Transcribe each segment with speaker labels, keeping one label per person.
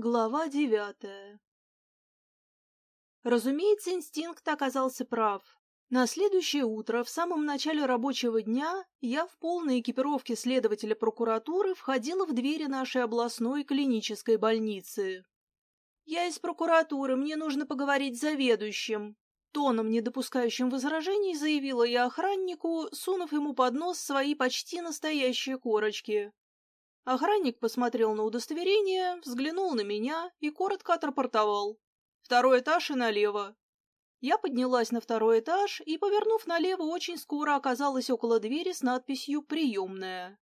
Speaker 1: Глава девятая Разумеется, инстинкт оказался прав. На следующее утро, в самом начале рабочего дня, я в полной экипировке следователя прокуратуры входила в двери нашей областной клинической больницы. «Я из прокуратуры, мне нужно поговорить с заведующим», Тоном, не допускающим возражений, заявила я охраннику, сунув ему под нос свои почти настоящие корочки. Охранник посмотрел на удостоверение, взглянул на меня и коротко отрапортовал. «Второй этаж и налево». Я поднялась на второй этаж и, повернув налево, очень скоро оказалась около двери с надписью «Приемная».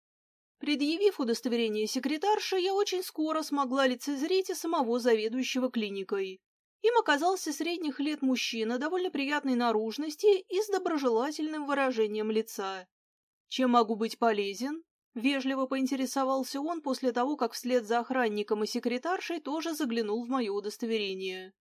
Speaker 1: Предъявив удостоверение секретарши, я очень скоро смогла лицезреть и самого заведующего клиникой. Им оказался средних лет мужчина довольно приятной наружности и с доброжелательным выражением лица. «Чем могу быть полезен?» Вежливо поинтересовался он после того, как вслед за охранником и секретаршей тоже заглянул в мое удостоверение.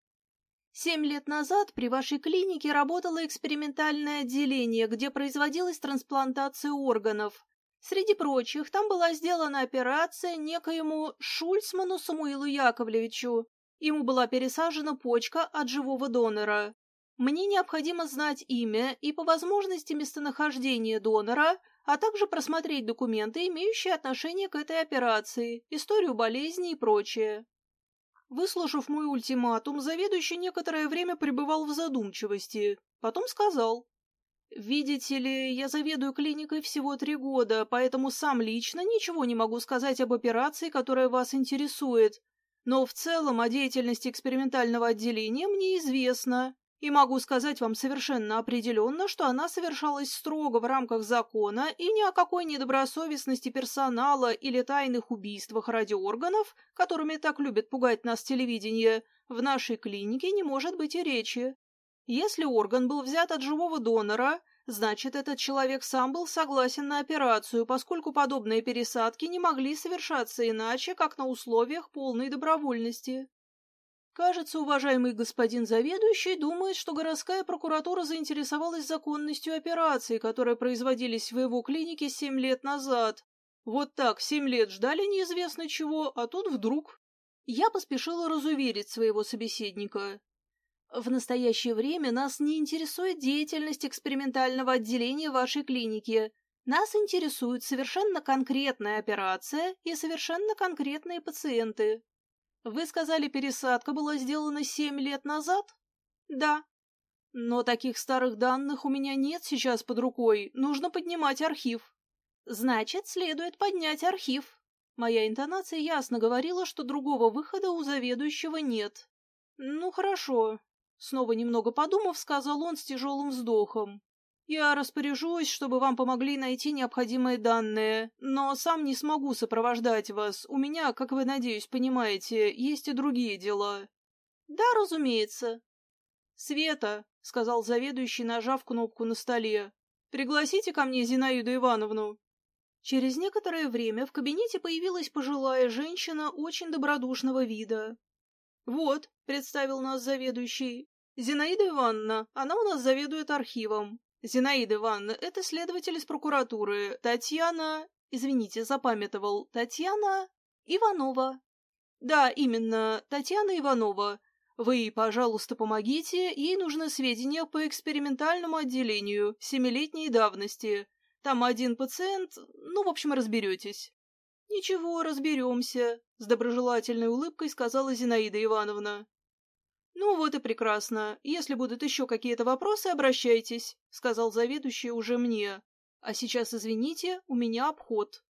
Speaker 1: Семь лет назад при вашей клинике работало экспериментальное отделение, где производилась трансплантация органов. Среди прочих, там была сделана операция некоему Шульцману Самуилу Яковлевичу. Ему была пересажена почка от живого донора. Мне необходимо знать имя и, по возможности, местонахождение донора – а также просмотреть документы, имеющие отношение к этой операции, историю болезни и прочее. Выслушав мой ультиматум, заведующий некоторое время пребывал в задумчивости. Потом сказал. «Видите ли, я заведую клиникой всего три года, поэтому сам лично ничего не могу сказать об операции, которая вас интересует. Но в целом о деятельности экспериментального отделения мне известно, и могу сказать вам совершенно определенно, что она совершалась строго в рамках закона и ни о какой недобросовестности персонала или тайных убийствах ради органов, которыми так любят пугать нас телевидение, в нашей клинике не может быть и речи. Если орган был взят от живого донора, значит, этот человек сам был согласен на операцию, поскольку подобные пересадки не могли совершаться иначе, как на условиях полной добровольности. Кажется, уважаемый господин заведующий думает, что городская прокуратура заинтересовалась законностью операций, которые производились в его клинике семь лет назад. Вот так, семь лет ждали неизвестно чего, а тут вдруг... Я поспешила разуверить своего собеседника. В настоящее время нас не интересует деятельность экспериментального отделения вашей клиники. Нас интересует совершенно конкретная операция и совершенно конкретные пациенты. Вы сказали, пересадка была сделана семь лет назад? Да. Но таких старых данных у меня нет сейчас под рукой. Нужно поднимать архив. Значит, следует поднять архив. Моя интонация ясно говорила, что другого выхода у заведующего нет. Ну, хорошо. Снова немного подумав, сказал он с тяжелым вздохом. Я распоряжусь, чтобы вам помогли найти необходимые данные, но сам не смогу сопровождать вас. У меня, как вы, надеюсь, понимаете, есть и другие дела. Да, разумеется. Света, — сказал заведующий, нажав кнопку на столе, — пригласите ко мне Зинаиду Ивановну. Через некоторое время в кабинете появилась пожилая женщина очень добродушного вида. «Вот», — представил нас заведующий, — «Зинаида Ивановна, она у нас заведует архивом. «Зинаида Ивановна, это следователь из прокуратуры. Татьяна...» «Извините, запамятовал. Татьяна... Иванова». «Да, именно, Татьяна Иванова. Вы, пожалуйста, помогите. Ей нужны сведения по экспериментальному отделению семилетней давности. Там один пациент... Ну, в общем, разберетесь». «Ничего, разберемся», — с доброжелательной улыбкой сказала Зинаида Ивановна. «Ну вот и прекрасно. Если будут еще какие-то вопросы, обращайтесь», — сказал заведующий уже мне. «А сейчас, извините, у меня обход».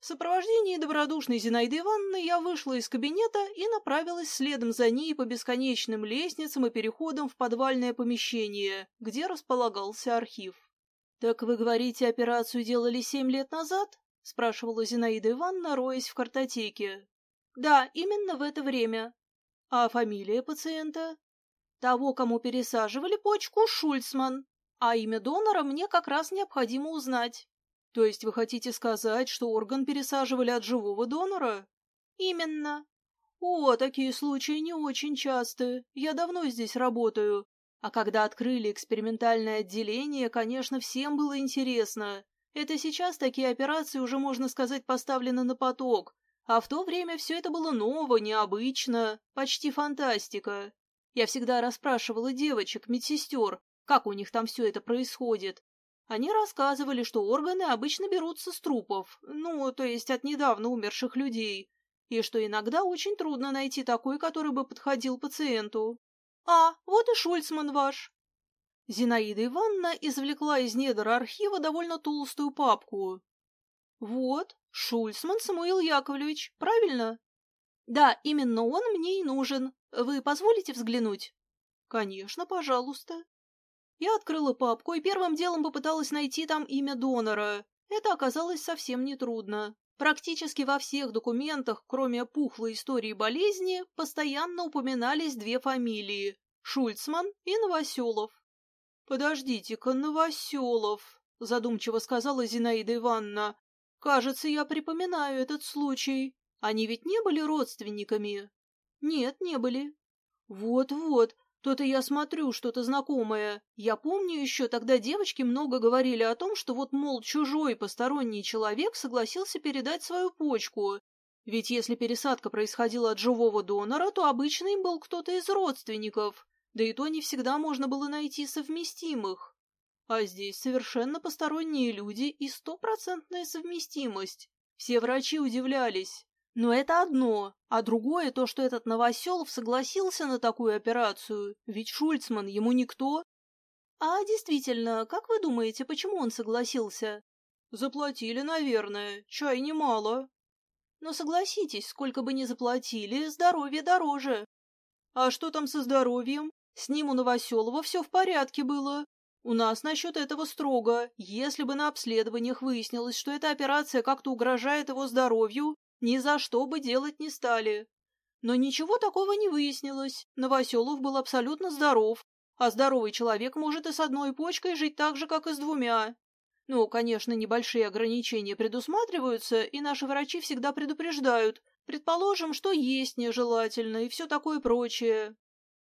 Speaker 1: В сопровождении добродушной Зинаиды Ивановны я вышла из кабинета и направилась следом за ней по бесконечным лестницам и переходам в подвальное помещение, где располагался архив. «Так вы говорите, операцию делали семь лет назад?» — спрашивала Зинаида Ивановна, роясь в картотеке. «Да, именно в это время. А фамилия пациента? Того, кому пересаживали почку, Шульцман. А имя донора мне как раз необходимо узнать. То есть вы хотите сказать, что орган пересаживали от живого донора? Именно. О, такие случаи не очень часты. Я давно здесь работаю. А когда открыли экспериментальное отделение, конечно, всем было интересно. Это сейчас такие операции уже, можно сказать, поставлены на поток. А в то время все это было ново, необычно, почти фантастика. Я всегда расспрашивала девочек, медсестер, как у них там все это происходит. Они рассказывали, что органы обычно берутся с трупов, ну, то есть от недавно умерших людей, и что иногда очень трудно найти такой, который бы подходил пациенту. «А, вот и Шульцман ваш!» Зинаида Ивановна извлекла из недр архива довольно толстую папку. «Вот, Шульцман Самуил Яковлевич, правильно?» «Да, именно он мне и нужен. Вы позволите взглянуть?» «Конечно, пожалуйста». Я открыла папку и первым делом попыталась найти там имя донора. Это оказалось совсем нетрудно. Практически во всех документах, кроме пухлой истории болезни, постоянно упоминались две фамилии – Шульцман и Новоселов. «Подождите-ка, Новоселов», – задумчиво сказала Зинаида Ивановна. «Кажется, я припоминаю этот случай. Они ведь не были родственниками?» «Нет, не были». «Вот-вот, то-то я смотрю что-то знакомое. Я помню еще, тогда девочки много говорили о том, что вот, мол, чужой посторонний человек согласился передать свою почку. Ведь если пересадка происходила от живого донора, то обычно им был кто-то из родственников. Да и то не всегда можно было найти совместимых. А здесь совершенно посторонние люди и стопроцентная совместимость. Все врачи удивлялись. Но это одно, а другое то, что этот Новоселов согласился на такую операцию, ведь Шульцман ему никто. А действительно, как вы думаете, почему он согласился? Заплатили, наверное, чай немало. Но согласитесь, сколько бы ни заплатили, здоровье дороже. А что там со здоровьем? С ним у Новоселова все в порядке было. У нас насчет этого строго. Если бы на обследованиях выяснилось, что эта операция как-то угрожает его здоровью, ни за что бы делать не стали. Но ничего такого не выяснилось. Новоселов был абсолютно здоров, а здоровый человек может и с одной почкой жить так же, как и с двумя. Ну, конечно, небольшие ограничения предусматриваются, и наши врачи всегда предупреждают. Предположим, что есть нежелательно и все такое прочее.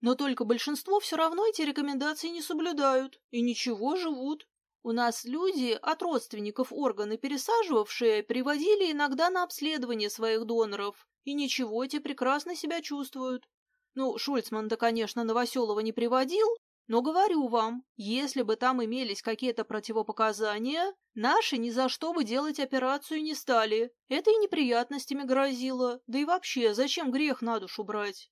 Speaker 1: Но только большинство все равно эти рекомендации не соблюдают и ничего живут. У нас люди, от родственников органы пересаживавшие, приводили иногда на обследование своих доноров, и ничего, те прекрасно себя чувствуют. Ну, Шульцман-то, конечно, Новоселова не приводил, но говорю вам, если бы там имелись какие-то противопоказания, наши ни за что бы делать операцию не стали. Это и неприятностями грозило, да и вообще, зачем грех на душу брать?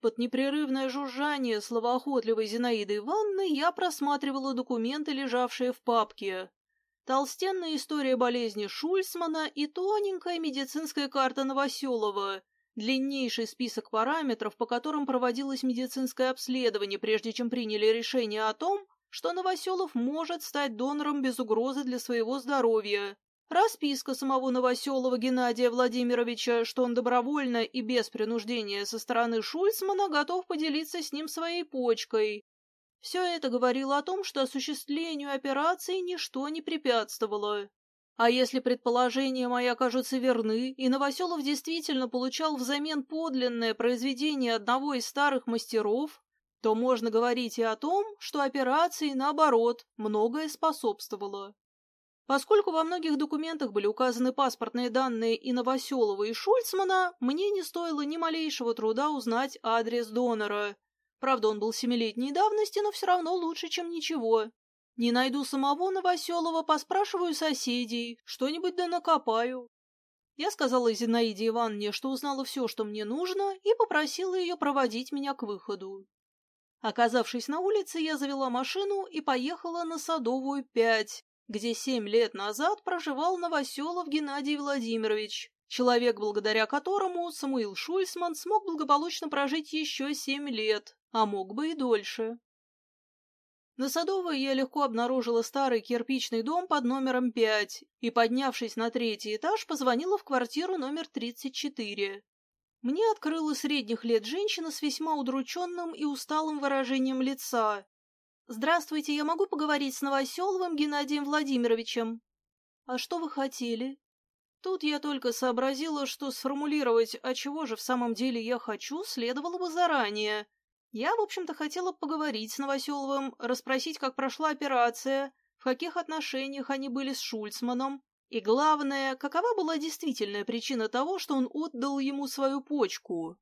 Speaker 1: Под непрерывное жужжание словоохотливой Зинаиды Ивановны я просматривала документы, лежавшие в папке. Толстенная история болезни Шульцмана и тоненькая медицинская карта Новоселова, длиннейший список параметров, по которым проводилось медицинское обследование, прежде чем приняли решение о том, что Новоселов может стать донором без угрозы для своего здоровья. Расписка самого Новоселова Геннадия Владимировича, что он добровольно и без принуждения со стороны Шульцмана готов поделиться с ним своей почкой. Все это говорило о том, что осуществлению операции ничто не препятствовало. А если предположения мои окажутся верны, и Новоселов действительно получал взамен подлинное произведение одного из старых мастеров, то можно говорить и о том, что операции, наоборот, многое способствовало. Поскольку во многих документах были указаны паспортные данные и Новоселова, и Шульцмана, мне не стоило ни малейшего труда узнать адрес донора. Правда, он был семилетней давности, но все равно лучше, чем ничего. Не найду самого Новоселова, поспрашиваю соседей, что-нибудь да накопаю. Я сказала Зинаиде Ивановне, что узнала все, что мне нужно, и попросила ее проводить меня к выходу. Оказавшись на улице, я завела машину и поехала на Садовую 5, где семь лет назад проживал Новоселов Геннадий Владимирович, человек, благодаря которому Самуил Шульцман смог благополучно прожить еще семь лет, а мог бы и дольше. На Садовой я легко обнаружила старый кирпичный дом под номером 5 и, поднявшись на третий этаж, позвонила в квартиру номер 34. Мне открыла средних лет женщина с весьма удрученным и усталым выражением лица, «Здравствуйте, я могу поговорить с Новоселовым Геннадием Владимировичем?» «А что вы хотели?» Тут я только сообразила, что сформулировать, а чего же в самом деле я хочу, следовало бы заранее. Я, в общем-то, хотела поговорить с Новоселовым, расспросить, как прошла операция, в каких отношениях они были с Шульцманом, И главное, какова была действительная причина того, что он отдал ему свою почку?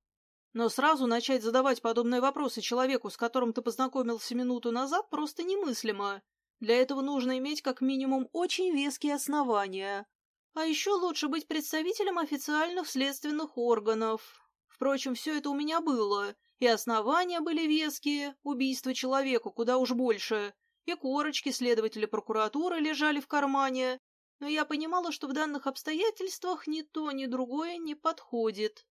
Speaker 1: Но сразу начать задавать подобные вопросы человеку, с которым ты познакомился минуту назад, просто немыслимо. Для этого нужно иметь как минимум очень веские основания. А еще лучше быть представителем официальных следственных органов. Впрочем, все это у меня было. И основания были веские, убийство человека куда уж больше, и корочки следователя прокуратуры лежали в кармане. Но я понимала, что в данных обстоятельствах ни то, ни другое не подходит.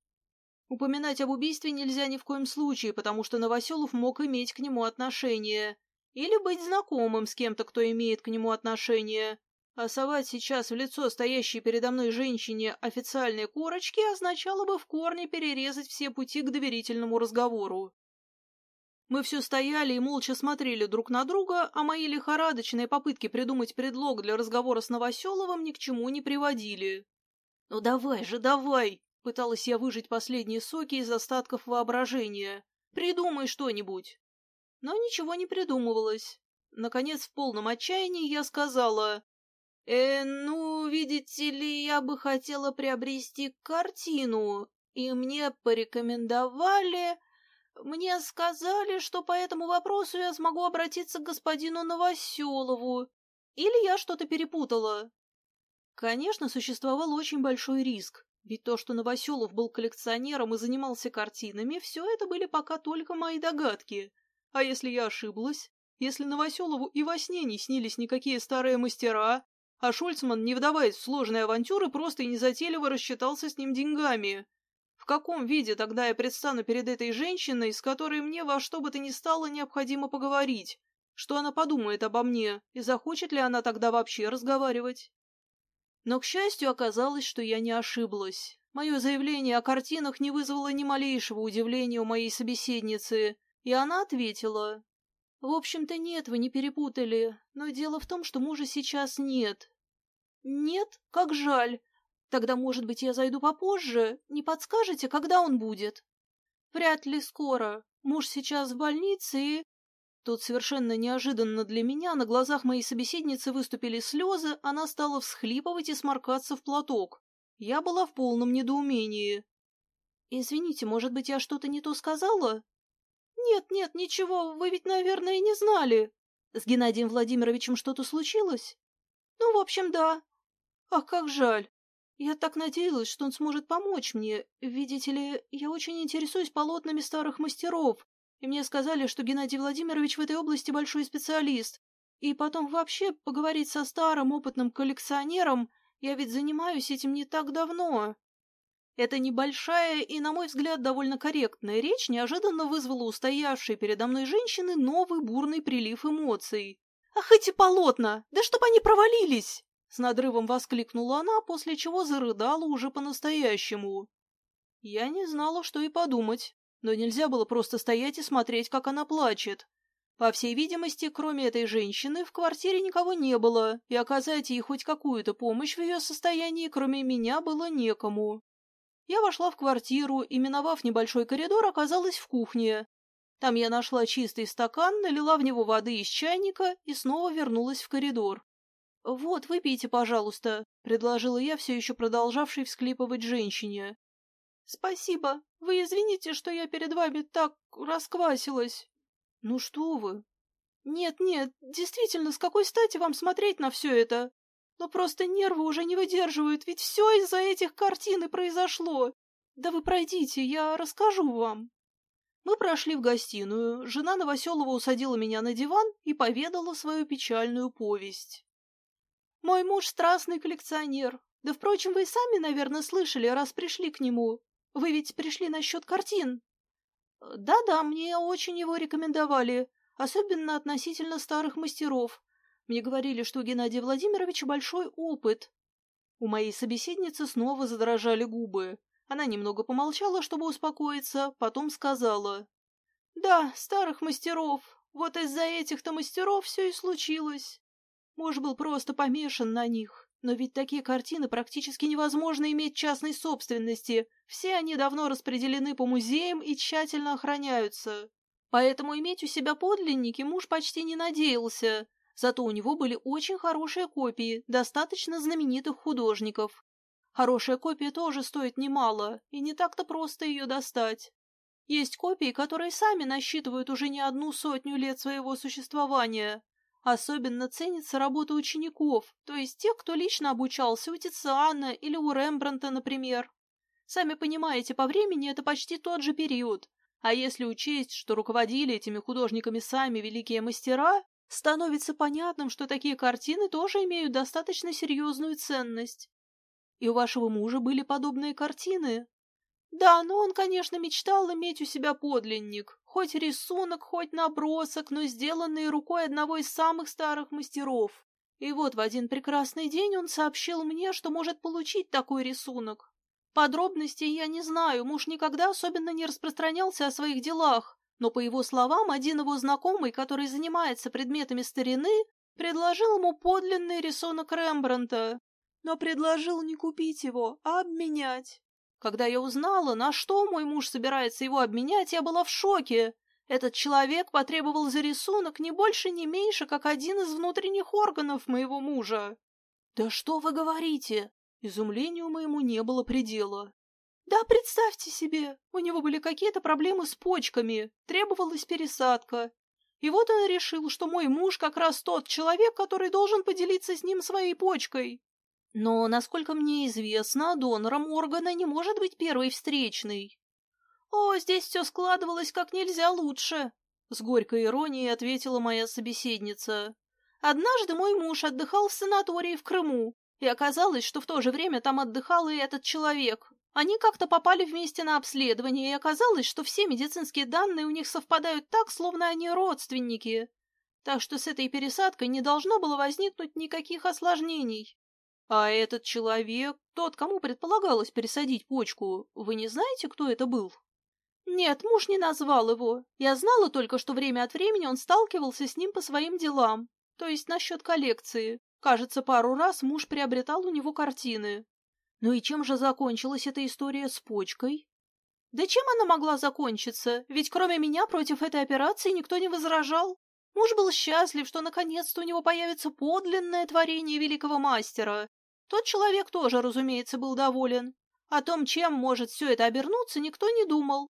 Speaker 1: Упоминать об убийстве нельзя ни в коем случае, потому что Новоселов мог иметь к нему отношение. Или быть знакомым с кем-то, кто имеет к нему отношение. А совать сейчас в лицо стоящей передо мной женщине официальные корочки означало бы в корне перерезать все пути к доверительному разговору. Мы все стояли и молча смотрели друг на друга, а мои лихорадочные попытки придумать предлог для разговора с Новоселовым ни к чему не приводили. «Ну давай же, давай!» — пыталась я выжить последние соки из остатков воображения. «Придумай что-нибудь!» Но ничего не придумывалось. Наконец, в полном отчаянии я сказала, «Э, ну, видите ли, я бы хотела приобрести картину, и мне порекомендовали... Мне сказали, что по этому вопросу я смогу обратиться к господину Новоселову. Или я что-то перепутала?» Конечно, существовал очень большой риск, ведь то, что Новоселов был коллекционером и занимался картинами, все это были пока только мои догадки. А если я ошиблась? Если Новоселову и во сне не снились никакие старые мастера, а Шульцман, не вдаваясь в сложные авантюры, просто и незатейливо рассчитался с ним деньгами. В каком виде тогда я предстану перед этой женщиной, с которой мне во что бы то ни стало необходимо поговорить? Что она подумает обо мне, и захочет ли она тогда вообще разговаривать? Но, к счастью, оказалось, что я не ошиблась. Мое заявление о картинах не вызвало ни малейшего удивления у моей собеседницы, и она ответила. «В общем-то, нет, вы не перепутали, но дело в том, что мужа сейчас нет». «Нет? Как жаль. Тогда, может быть, я зайду попозже? Не подскажете, когда он будет?» «Вряд ли скоро. Муж сейчас в больнице и...» Тут совершенно неожиданно для меня на глазах моей собеседницы выступили слезы, она стала всхлипывать и сморкаться в платок. Я была в полном недоумении. «Извините, может быть, я что-то не то сказала?» «Нет, нет, ничего, вы ведь, наверное, не знали. С Геннадием Владимировичем что-то случилось?» «Ну, в общем, да. Ах, как жаль. Я так надеялась, что он сможет помочь мне. Видите ли, я очень интересуюсь полотнами старых мастеров, и мне сказали, что Геннадий Владимирович в этой области большой специалист. И потом вообще поговорить со старым опытным коллекционером, я ведь занимаюсь этим не так давно. Эта небольшая и, на мой взгляд, довольно корректная речь неожиданно вызвала у стоявшей передо мной женщины новый бурный прилив эмоций. «Ах, эти полотна! Да чтоб они провалились!» С надрывом воскликнула она, после чего зарыдала уже по-настоящему. Я не знала, что и подумать, но нельзя было просто стоять и смотреть, как она плачет. По всей видимости, кроме этой женщины, в квартире никого не было, и оказать ей хоть какую-то помощь в ее состоянии, кроме меня, было некому. Я вошла в квартиру и, миновав небольшой коридор, оказалась в кухне. Там я нашла чистый стакан, налила в него воды из чайника и снова вернулась в коридор. «Вот, выпейте, пожалуйста», — предложила я все еще продолжавшей всклипывать женщине. «Спасибо. Вы извините, что я перед вами так расквасилась». «Ну что вы?» «Нет-нет, действительно, с какой стати вам смотреть на все это? Но просто нервы уже не выдерживают, ведь все из-за этих картин и произошло. Да вы пройдите, я расскажу вам. Мы прошли в гостиную, жена Новоселова усадила меня на диван и поведала свою печальную повесть. Мой муж страстный коллекционер. Да, впрочем, вы и сами, наверное, слышали, раз пришли к нему. Вы ведь пришли насчет картин. Да-да, мне очень его рекомендовали, особенно относительно старых мастеров. Мне говорили, что у Геннадия Владимировича большой опыт. У моей собеседницы снова задрожали губы. Она немного помолчала, чтобы успокоиться, потом сказала. «Да, старых мастеров. Вот из-за этих-то мастеров все и случилось. Муж был просто помешан на них. Но ведь такие картины практически невозможно иметь частной собственности. Все они давно распределены по музеям и тщательно охраняются. Поэтому иметь у себя подлинники муж почти не надеялся, Зато у него были очень хорошие копии достаточно знаменитых художников. Хорошая копия тоже стоит немало, и не так-то просто ее достать. Есть копии, которые сами насчитывают уже не одну сотню лет своего существования. Особенно ценится работа учеников, то есть тех, кто лично обучался у Тициана или у Рембранта, например. Сами понимаете, по времени это почти тот же период. А если учесть, что руководили этими художниками сами великие мастера, становится понятным, что такие картины тоже имеют достаточно серьезную ценность. И у вашего мужа были подобные картины? Да, но он, конечно, мечтал иметь у себя подлинник. Хоть рисунок, хоть набросок, но сделанный рукой одного из самых старых мастеров. И вот в один прекрасный день он сообщил мне, что может получить такой рисунок. Подробностей я не знаю, муж никогда особенно не распространялся о своих делах, но, по его словам, один его знакомый, который занимается предметами старины, предложил ему подлинный рисунок Рембранта, но предложил не купить его, а обменять. Когда я узнала, на что мой муж собирается его обменять, я была в шоке. Этот человек потребовал за рисунок не больше, не меньше, как один из внутренних органов моего мужа. «Да что вы говорите?» Изумлению моему не было предела. «Да, представьте себе, у него были какие-то проблемы с почками, требовалась пересадка. И вот он решил, что мой муж как раз тот человек, который должен поделиться с ним своей почкой. Но, насколько мне известно, донором органа не может быть первый встречный. О, здесь все складывалось как нельзя лучше, с горькой иронией ответила моя собеседница. Однажды мой муж отдыхал в санатории в Крыму, и оказалось, что в то же время там отдыхал и этот человек. Они как-то попали вместе на обследование, и оказалось, что все медицинские данные у них совпадают так, словно они родственники. Так что с этой пересадкой не должно было возникнуть никаких осложнений. А этот человек, тот, кому предполагалось пересадить почку, вы не знаете, кто это был? Нет, муж не назвал его. Я знала только, что время от времени он сталкивался с ним по своим делам, то есть насчет коллекции. Кажется, пару раз муж приобретал у него картины. Ну и чем же закончилась эта история с почкой? Да чем она могла закончиться? Ведь кроме меня против этой операции никто не возражал. Муж был счастлив, что наконец-то у него появится подлинное творение великого мастера. Тот человек тоже, разумеется, был доволен. О том, чем может все это обернуться, никто не думал.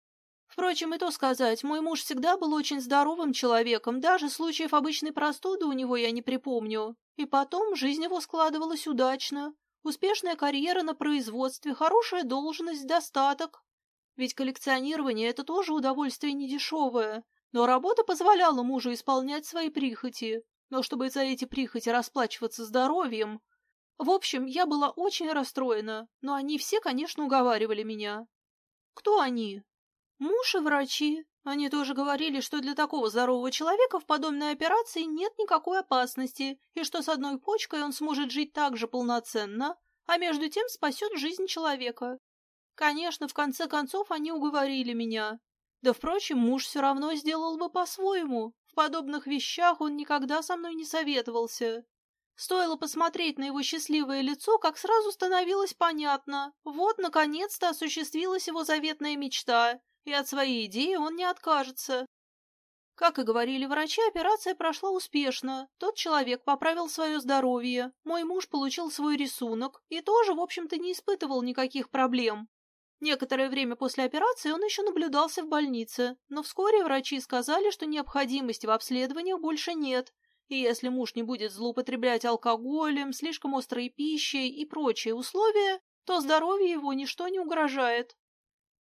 Speaker 1: Впрочем, и то сказать, мой муж всегда был очень здоровым человеком, даже случаев обычной простуды у него я не припомню. И потом жизнь его складывалась удачно. Успешная карьера на производстве, хорошая должность, достаток. Ведь коллекционирование — это тоже удовольствие недешевое. Но работа позволяла мужу исполнять свои прихоти. Но чтобы за эти прихоти расплачиваться здоровьем... В общем, я была очень расстроена, но они все, конечно, уговаривали меня. Кто они? Муж и врачи. Они тоже говорили, что для такого здорового человека в подобной операции нет никакой опасности, и что с одной почкой он сможет жить так же полноценно, а между тем спасет жизнь человека. Конечно, в конце концов они уговорили меня, да, впрочем, муж все равно сделал бы по-своему. В подобных вещах он никогда со мной не советовался. Стоило посмотреть на его счастливое лицо, как сразу становилось понятно. Вот, наконец-то, осуществилась его заветная мечта, и от своей идеи он не откажется. Как и говорили врачи, операция прошла успешно. Тот человек поправил свое здоровье. Мой муж получил свой рисунок и тоже, в общем-то, не испытывал никаких проблем. Некоторое время после операции он еще наблюдался в больнице, но вскоре врачи сказали, что необходимости в обследованиях больше нет, и если муж не будет злоупотреблять алкоголем, слишком острой пищей и прочие условия, то здоровью его ничто не угрожает.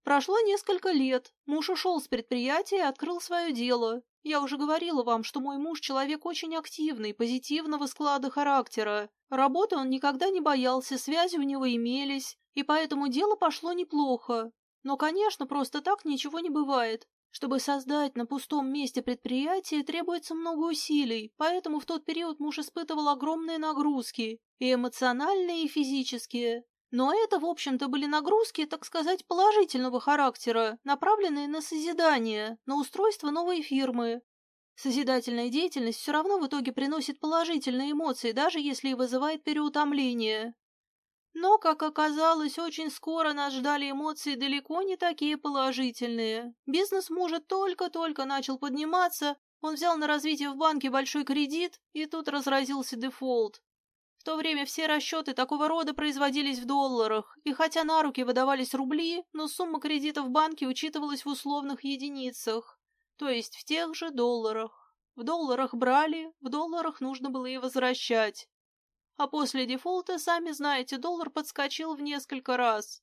Speaker 1: Прошло несколько лет, муж ушел с предприятия и открыл свое дело. Я уже говорила вам, что мой муж человек очень активный, позитивного склада характера. Работы он никогда не боялся, связи у него имелись, и поэтому дело пошло неплохо. Но, конечно, просто так ничего не бывает. Чтобы создать на пустом месте предприятие, требуется много усилий, поэтому в тот период муж испытывал огромные нагрузки, и эмоциональные, и физические. Но это, в общем-то, были нагрузки, так сказать, положительного характера, направленные на созидание, на устройство новой фирмы. Созидательная деятельность все равно в итоге приносит положительные эмоции, даже если и вызывает переутомление. Но, как оказалось, очень скоро нас ждали эмоции далеко не такие положительные. Бизнес мужа только-только начал подниматься, Он взял на развитие в банке большой кредит, и тут разразился дефолт. В то время все расчеты такого рода производились в долларах, и хотя на руки выдавались рубли, но сумма кредита в банке учитывалась в условных единицах, то есть в тех же долларах. В долларах брали, в долларах нужно было и возвращать. А после дефолта, сами знаете, доллар подскочил в несколько раз.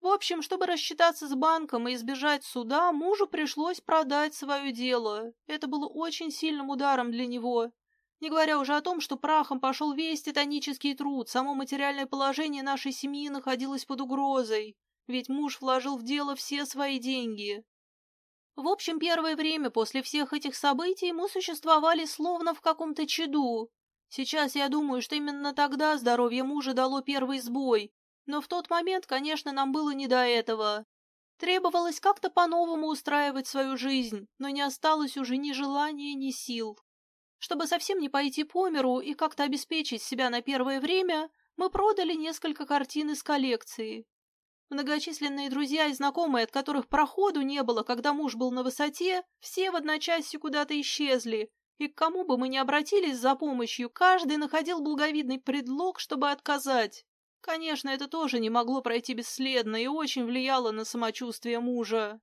Speaker 1: В общем, чтобы рассчитаться с банком и избежать суда, мужу пришлось продать свое дело. Это было очень сильным ударом для него. Не говоря уже о том, что прахом пошел весь титанический труд, само материальное положение нашей семьи находилось под угрозой, ведь муж вложил в дело все свои деньги. В общем, первое время после всех этих событий мы существовали словно в каком-то чаду. Сейчас я думаю, что именно тогда здоровье мужа дало первый сбой, но в тот момент, конечно, нам было не до этого. Требовалось как-то по-новому устраивать свою жизнь, но не осталось уже ни желания, ни сил. Чтобы совсем не пойти по миру и как-то обеспечить себя на первое время, мы продали несколько картин из коллекции. Многочисленные друзья и знакомые, от которых проходу не было, когда муж был на высоте, все в одночасье куда-то исчезли, и к кому бы мы ни обратились за помощью, каждый находил благовидный предлог, чтобы отказать. Конечно, это тоже не могло пройти бесследно и очень влияло на самочувствие мужа.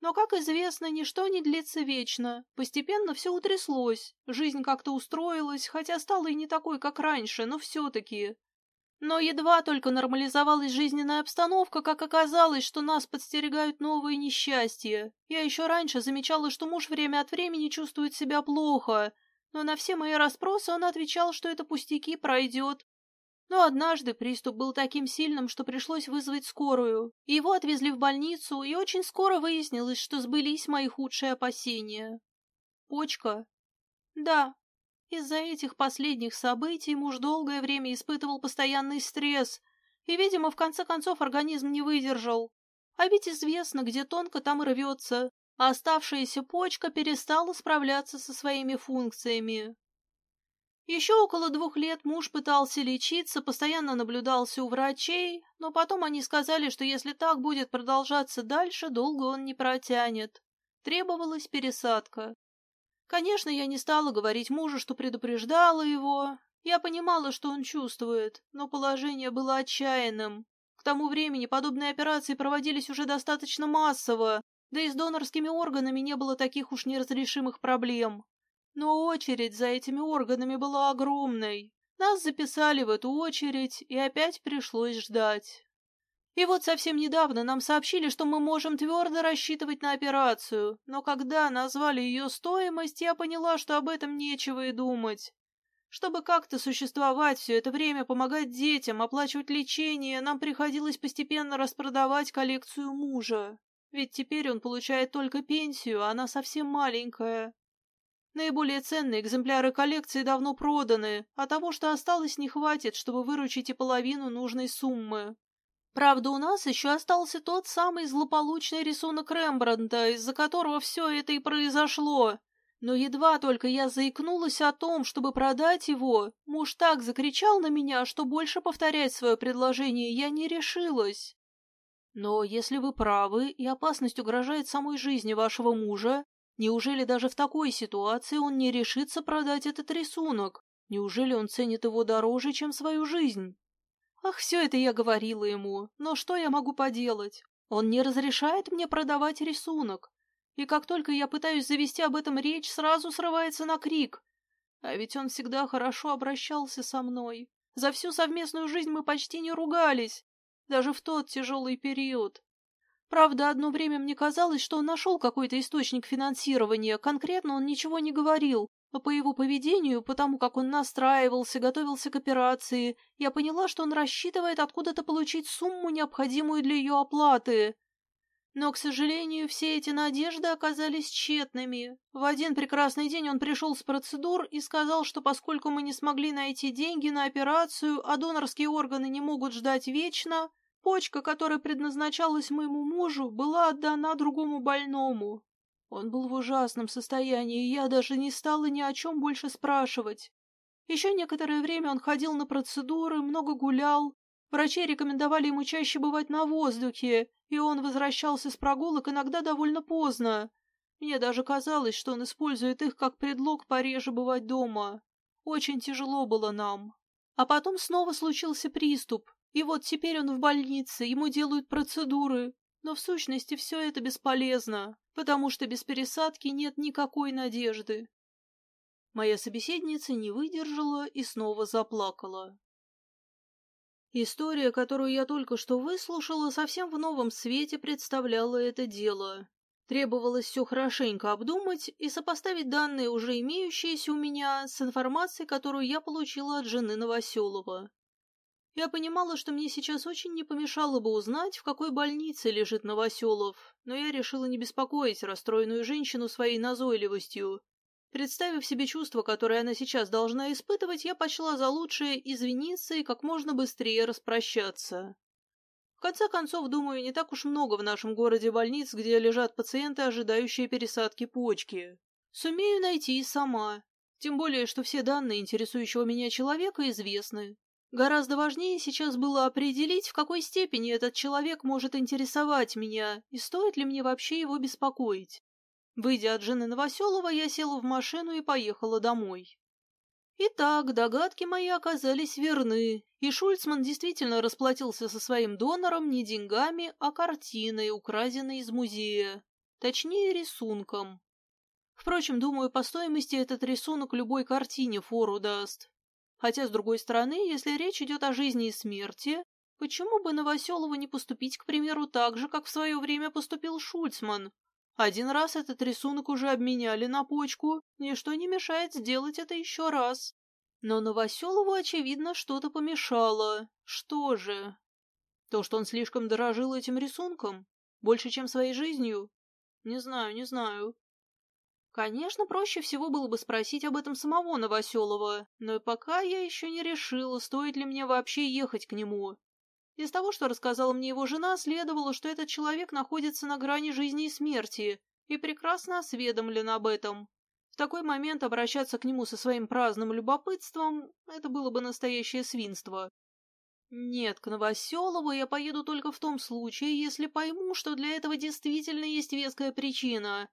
Speaker 1: Но, как известно, ничто не длится вечно. Постепенно все утряслось, жизнь как-то устроилась, хотя стала и не такой, как раньше, но все-таки. Но едва только нормализовалась жизненная обстановка, как оказалось, что нас подстерегают новые несчастья. Я еще раньше замечала, что муж время от времени чувствует себя плохо, но на все мои расспросы он отвечал, что это пустяки пройдет, но однажды приступ был таким сильным, что пришлось вызвать скорую. Его отвезли в больницу, и очень скоро выяснилось, что сбылись мои худшие опасения. Почка? Да. Из-за этих последних событий муж долгое время испытывал постоянный стресс, и, видимо, в конце концов организм не выдержал. А ведь известно, где тонко там рвется, а оставшаяся почка перестала справляться со своими функциями. Еще около двух лет муж пытался лечиться, постоянно наблюдался у врачей, но потом они сказали, что если так будет продолжаться дальше, долго он не протянет. Требовалась пересадка. Конечно, я не стала говорить мужу, что предупреждала его. Я понимала, что он чувствует, но положение было отчаянным. К тому времени подобные операции проводились уже достаточно массово, да и с донорскими органами не было таких уж неразрешимых проблем. Но очередь за этими органами была огромной. Нас записали в эту очередь, и опять пришлось ждать. И вот совсем недавно нам сообщили, что мы можем твердо рассчитывать на операцию, но когда назвали ее стоимость, я поняла, что об этом нечего и думать. Чтобы как-то существовать все это время, помогать детям, оплачивать лечение, нам приходилось постепенно распродавать коллекцию мужа. Ведь теперь он получает только пенсию, а она совсем маленькая. Наиболее ценные экземпляры коллекции давно проданы, а того, что осталось, не хватит, чтобы выручить и половину нужной суммы. Правда, у нас еще остался тот самый злополучный рисунок Рембрандта, из-за которого все это и произошло. Но едва только я заикнулась о том, чтобы продать его, муж так закричал на меня, что больше повторять свое предложение я не решилась. Но если вы правы, и опасность угрожает самой жизни вашего мужа, Неужели даже в такой ситуации он не решится продать этот рисунок? Неужели он ценит его дороже, чем свою жизнь? Ах, все это я говорила ему, но что я могу поделать? Он не разрешает мне продавать рисунок. И как только я пытаюсь завести об этом речь, сразу срывается на крик. А ведь он всегда хорошо обращался со мной. За всю совместную жизнь мы почти не ругались, даже в тот тяжелый период. Правда, одно время мне казалось, что он нашел какой-то источник финансирования, конкретно он ничего не говорил, по его поведению, потому как он настраивался, готовился к операции, я поняла, что он рассчитывает откуда-то получить сумму, необходимую для ее оплаты. Но, к сожалению, все эти надежды оказались тщетными. В один прекрасный день он пришел с процедур и сказал, что поскольку мы не смогли найти деньги на операцию, а донорские органы не могут ждать вечно, Почка, которая предназначалась моему мужу, была отдана другому больному. Он был в ужасном состоянии, и я даже не стала ни о чем больше спрашивать. Еще некоторое время он ходил на процедуры, много гулял. Врачи рекомендовали ему чаще бывать на воздухе, и он возвращался с прогулок иногда довольно поздно. Мне даже казалось, что он использует их как предлог пореже бывать дома. Очень тяжело было нам. А потом снова случился приступ, и вот теперь он в больнице, ему делают процедуры. Но в сущности все это бесполезно, потому что без пересадки нет никакой надежды. Моя собеседница не выдержала и снова заплакала. История, которую я только что выслушала, совсем в новом свете представляла это дело. Требовалось все хорошенько обдумать и сопоставить данные, уже имеющиеся у меня, с информацией, которую я получила от жены Новоселова. Я понимала, что мне сейчас очень не помешало бы узнать, в какой больнице лежит Новоселов, но я решила не беспокоить расстроенную женщину своей назойливостью. Представив себе чувство, которое она сейчас должна испытывать, я почла за лучшее извиниться и как можно быстрее распрощаться конце концов, думаю, не так уж много в нашем городе больниц, где лежат пациенты, ожидающие пересадки почки. Сумею найти и сама. Тем более, что все данные интересующего меня человека известны. Гораздо важнее сейчас было определить, в какой степени этот человек может интересовать меня и стоит ли мне вообще его беспокоить. Выйдя от жены Новоселова, я села в машину и поехала домой. Итак, догадки мои оказались верны, и Шульцман действительно расплатился со своим донором не деньгами, а картиной, украденной из музея. Точнее, рисунком. Впрочем, думаю, по стоимости этот рисунок любой картине фору даст. Хотя, с другой стороны, если речь идет о жизни и смерти, почему бы Новоселову не поступить, к примеру, так же, как в свое время поступил Шульцман, один раз этот рисунок уже обменяли на почку, ничто не мешает сделать это еще раз. Но Новоселову, очевидно, что-то помешало. Что же? То, что он слишком дорожил этим рисунком? Больше, чем своей жизнью? Не знаю, не знаю. Конечно, проще всего было бы спросить об этом самого Новоселова, но пока я еще не решила, стоит ли мне вообще ехать к нему. Из того, что рассказала мне его жена, следовало, что этот человек находится на грани жизни и смерти и прекрасно осведомлен об этом. В такой момент обращаться к нему со своим праздным любопытством — это было бы настоящее свинство. Нет, к Новоселову я поеду только в том случае, если пойму, что для этого действительно есть веская причина.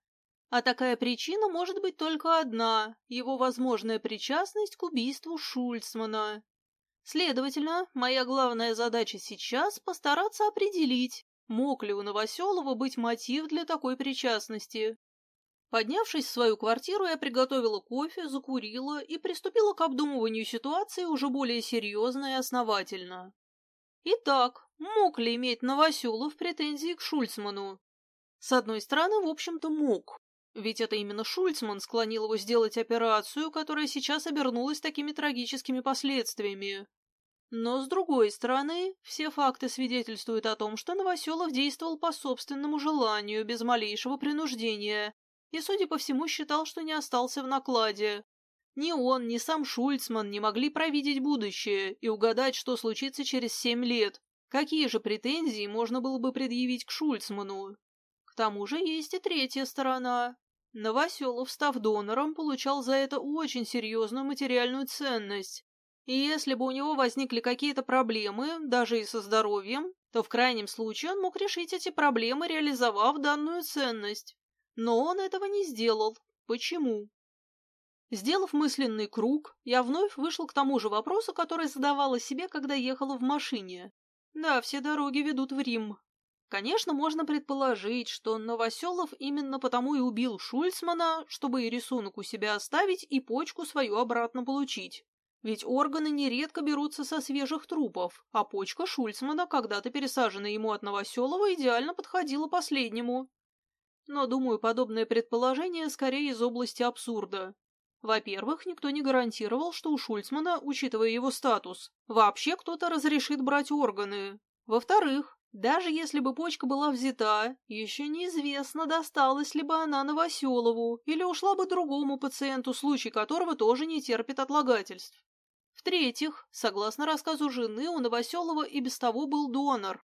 Speaker 1: А такая причина может быть только одна — его возможная причастность к убийству Шульцмана. Следовательно, моя главная задача сейчас — постараться определить, мог ли у Новоселова быть мотив для такой причастности. Поднявшись в свою квартиру, я приготовила кофе, закурила и приступила к обдумыванию ситуации уже более серьезно и основательно. Итак, мог ли иметь Новоселов претензии к Шульцману? С одной стороны, в общем-то, мог. Ведь это именно Шульцман склонил его сделать операцию, которая сейчас обернулась такими трагическими последствиями. Но, с другой стороны, все факты свидетельствуют о том, что Новоселов действовал по собственному желанию, без малейшего принуждения, и, судя по всему, считал, что не остался в накладе. Ни он, ни сам Шульцман не могли провидеть будущее и угадать, что случится через семь лет. Какие же претензии можно было бы предъявить к Шульцману? Тому же есть и третья сторона. Новоселов, став донором, получал за это очень серьезную материальную ценность. И если бы у него возникли какие-то проблемы, даже и со здоровьем, то в крайнем случае он мог решить эти проблемы, реализовав данную ценность. Но он этого не сделал. Почему? Сделав мысленный круг, я вновь вышел к тому же вопросу, который задавала себе, когда ехала в машине. Да, все дороги ведут в Рим. Конечно, можно предположить, что Новоселов именно потому и убил Шульцмана, чтобы и рисунок у себя оставить, и почку свою обратно получить. Ведь органы нередко берутся со свежих трупов, а почка Шульцмана, когда-то пересаженная ему от Новоселова, идеально подходила последнему. Но, думаю, подобное предположение скорее из области абсурда. Во-первых, никто не гарантировал, что у Шульцмана, учитывая его статус, вообще кто-то разрешит брать органы. Во-вторых, даже если бы почка была взята, еще неизвестно, досталась ли бы она Новоселову или ушла бы другому пациенту, случай которого тоже не терпит отлагательств. В-третьих, согласно рассказу жены, у Новоселова и без того был донор.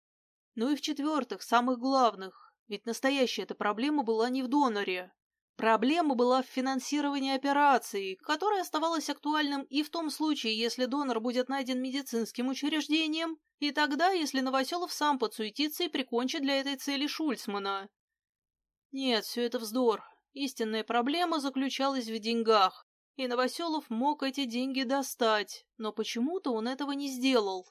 Speaker 1: Ну и в-четвертых, самых главных, ведь настоящая эта проблема была не в доноре. Проблема была в финансировании операции, которая оставалась актуальным и в том случае, если донор будет найден медицинским учреждением, и тогда, если Новоселов сам подсуетится и прикончит для этой цели Шульцмана. Нет, все это вздор. Истинная проблема заключалась в деньгах, и Новоселов мог эти деньги достать, но почему-то он этого не сделал.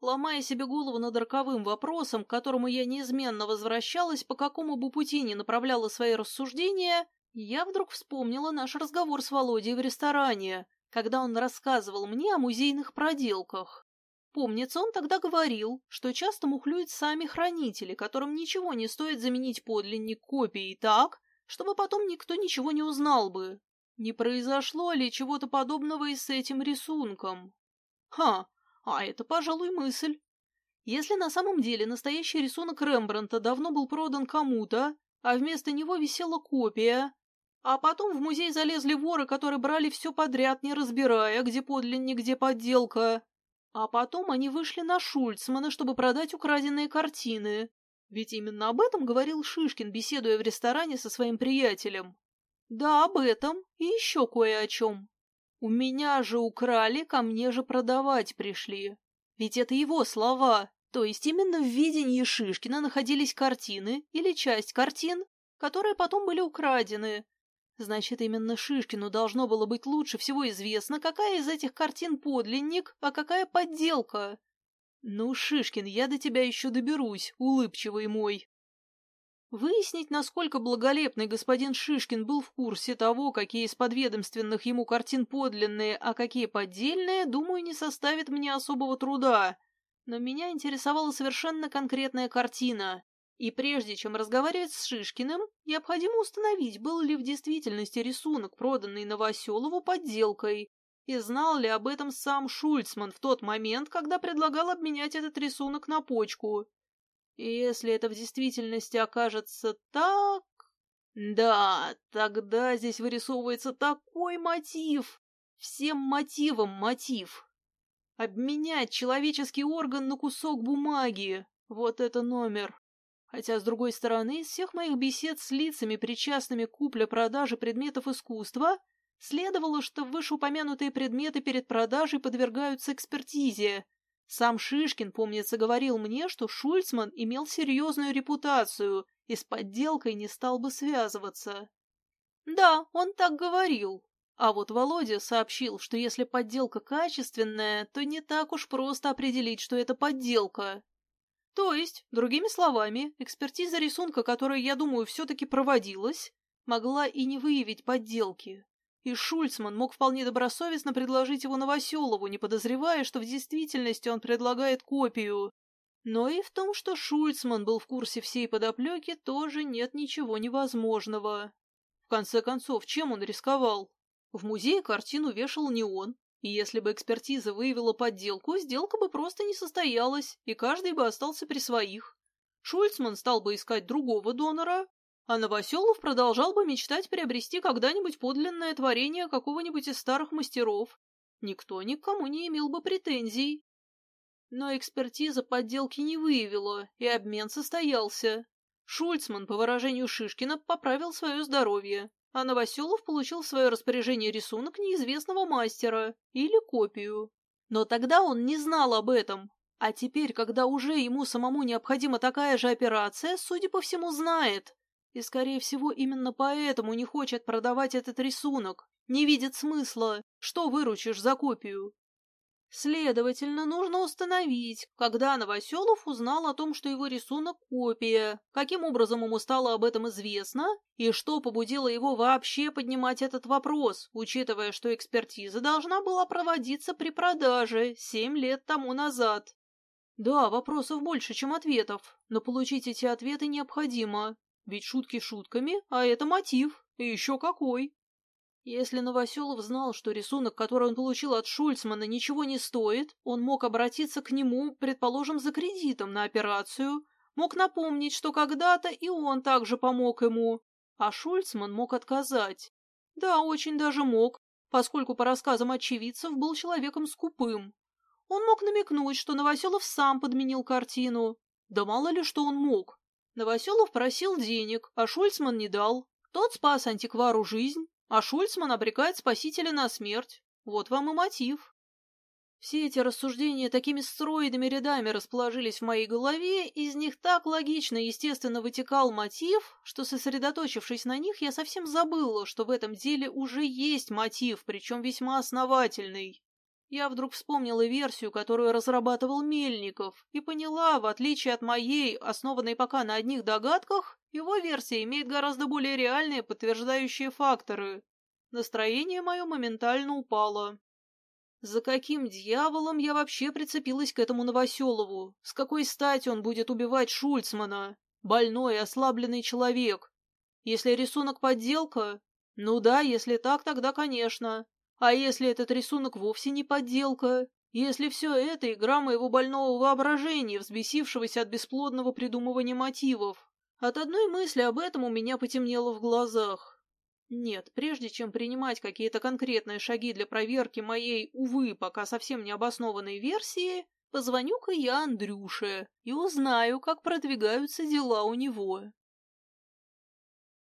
Speaker 1: Ломая себе голову над роковым вопросом, к которому я неизменно возвращалась, по какому бы пути ни направляла свои рассуждения, я вдруг вспомнила наш разговор с Володей в ресторане, когда он рассказывал мне о музейных проделках. Помнится, он тогда говорил, что часто мухлюют сами хранители, которым ничего не стоит заменить подлинник копии так, чтобы потом никто ничего не узнал бы. Не произошло ли чего-то подобного и с этим рисунком? Ха, а это, пожалуй, мысль. Если на самом деле настоящий рисунок Рембрандта давно был продан кому-то, а вместо него висела копия, а потом в музей залезли воры, которые брали все подряд, не разбирая, где подлинник, где подделка, а потом они вышли на Шульцмана, чтобы продать украденные картины. Ведь именно об этом говорил Шишкин, беседуя в ресторане со своим приятелем. Да, об этом и еще кое о чем. У меня же украли, ко мне же продавать пришли. Ведь это его слова. То есть именно в видении Шишкина находились картины или часть картин, которые потом были украдены. Значит, именно Шишкину должно было быть лучше всего известно, какая из этих картин подлинник, а какая подделка. Ну, Шишкин, я до тебя еще доберусь, улыбчивый мой. Выяснить, насколько благолепный господин Шишкин был в курсе того, какие из подведомственных ему картин подлинные, а какие поддельные, думаю, не составит мне особого труда. Но меня интересовала совершенно конкретная картина. И прежде чем разговаривать с Шишкиным, необходимо установить, был ли в действительности рисунок, проданный Новоселову, подделкой, и знал ли об этом сам Шульцман в тот момент, когда предлагал обменять этот рисунок на почку. И если это в действительности окажется так... Да, тогда здесь вырисовывается такой мотив. Всем мотивом мотив. Обменять человеческий орган на кусок бумаги. Вот это номер. Хотя, с другой стороны, из всех моих бесед с лицами, причастными к купле-продаже предметов искусства, следовало, что вышеупомянутые предметы перед продажей подвергаются экспертизе, сам Шишкин, помнится, говорил мне, что Шульцман имел серьезную репутацию и с подделкой не стал бы связываться. Да, он так говорил. А вот Володя сообщил, что если подделка качественная, то не так уж просто определить, что это подделка. То есть, другими словами, экспертиза рисунка, которая, я думаю, все-таки проводилась, могла и не выявить подделки и Шульцман мог вполне добросовестно предложить его Новоселову, не подозревая, что в действительности он предлагает копию. Но и в том, что Шульцман был в курсе всей подоплеки, тоже нет ничего невозможного. В конце концов, чем он рисковал? В музее картину вешал не он, и если бы экспертиза выявила подделку, сделка бы просто не состоялась, и каждый бы остался при своих. Шульцман стал бы искать другого донора, а Новоселов продолжал бы мечтать приобрести когда-нибудь подлинное творение какого-нибудь из старых мастеров. Никто никому не имел бы претензий. Но экспертиза подделки не выявила, и обмен состоялся. Шульцман, по выражению Шишкина, поправил свое здоровье, а Новоселов получил в свое распоряжение рисунок неизвестного мастера или копию. Но тогда он не знал об этом, а теперь, когда уже ему самому необходима такая же операция, судя по всему, знает. И, скорее всего, именно поэтому не хочет продавать этот рисунок. Не видит смысла. Что выручишь за копию? Следовательно, нужно установить, когда Новоселов узнал о том, что его рисунок – копия, каким образом ему стало об этом известно, и что побудило его вообще поднимать этот вопрос, учитывая, что экспертиза должна была проводиться при продаже семь лет тому назад. Да, вопросов больше, чем ответов, но получить эти ответы необходимо. Ведь шутки шутками, а это мотив, и еще какой. Если Новоселов знал, что рисунок, который он получил от Шульцмана, ничего не стоит, он мог обратиться к нему, предположим, за кредитом на операцию, мог напомнить, что когда-то и он также помог ему, а Шульцман мог отказать. Да, очень даже мог, поскольку по рассказам очевидцев был человеком скупым. Он мог намекнуть, что Новоселов сам подменил картину. Да мало ли что он мог. Новоселов просил денег, а Шульцман не дал. Тот спас антиквару жизнь, а Шульцман обрекает спасителя на смерть. Вот вам и мотив. Все эти рассуждения такими стройными рядами расположились в моей голове, из них так логично и естественно вытекал мотив, что, сосредоточившись на них, я совсем забыла, что в этом деле уже есть мотив, причем весьма основательный. Я вдруг вспомнила версию, которую разрабатывал Мельников, и поняла, в отличие от моей, основанной пока на одних догадках, его версия имеет гораздо более реальные подтверждающие факторы. Настроение мое моментально упало. За каким дьяволом я вообще прицепилась к этому Новоселову? С какой стати он будет убивать Шульцмана? Больной, ослабленный человек. Если рисунок подделка? Ну да, если так, тогда конечно. А если этот рисунок вовсе не подделка? Если все это игра моего больного воображения, взбесившегося от бесплодного придумывания мотивов? От одной мысли об этом у меня потемнело в глазах. Нет, прежде чем принимать какие-то конкретные шаги для проверки моей, увы, пока совсем не обоснованной версии, позвоню-ка я Андрюше и узнаю, как продвигаются дела у него.